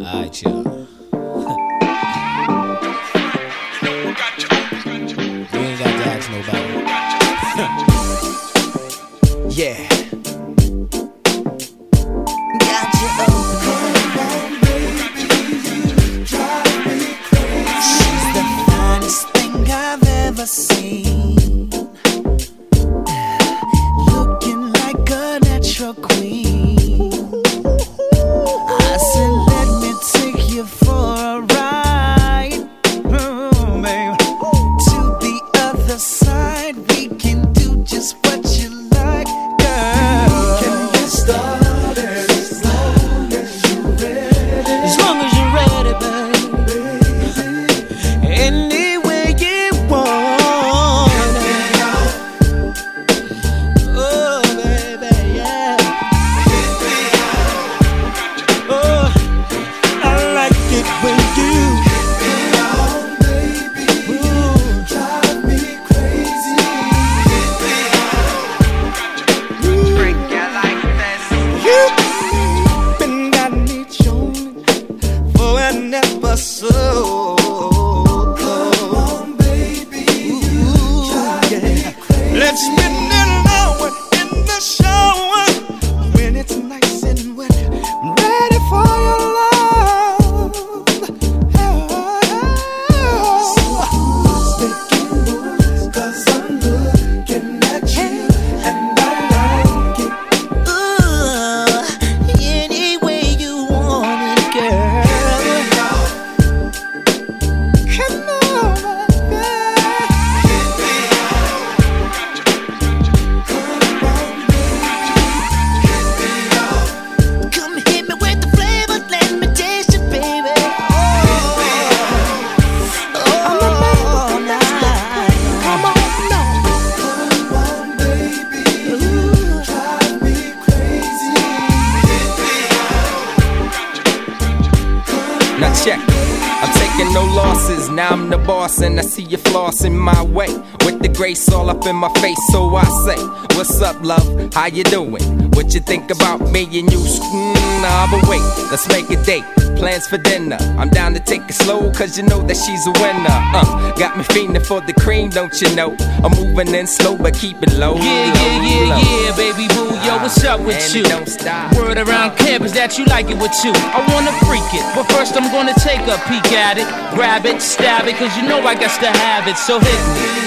Alright, y'all. We ain't got to ask nobody. yeah. For an Now check. I'm taking no losses, now I'm the boss and I see you flossing my way With the grace all up in my face, so I say What's up, love? How you doing? What you think about me and you? Mm, nah, but wait, let's make a date plans for dinner. I'm down to take it slow, cause you know that she's a winner. Uh, got me fiending for the cream, don't you know? I'm moving in slow, but keep it low. Yeah, yeah, yeah, low. yeah, baby boo, yo, uh, what's up with and you? Don't stop. Word around camp is that you like it with you. I wanna freak it, but first I'm gonna take a peek at it. Grab it, stab it, cause you know I got to have it, so hit me.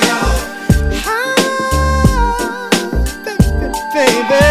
Baby.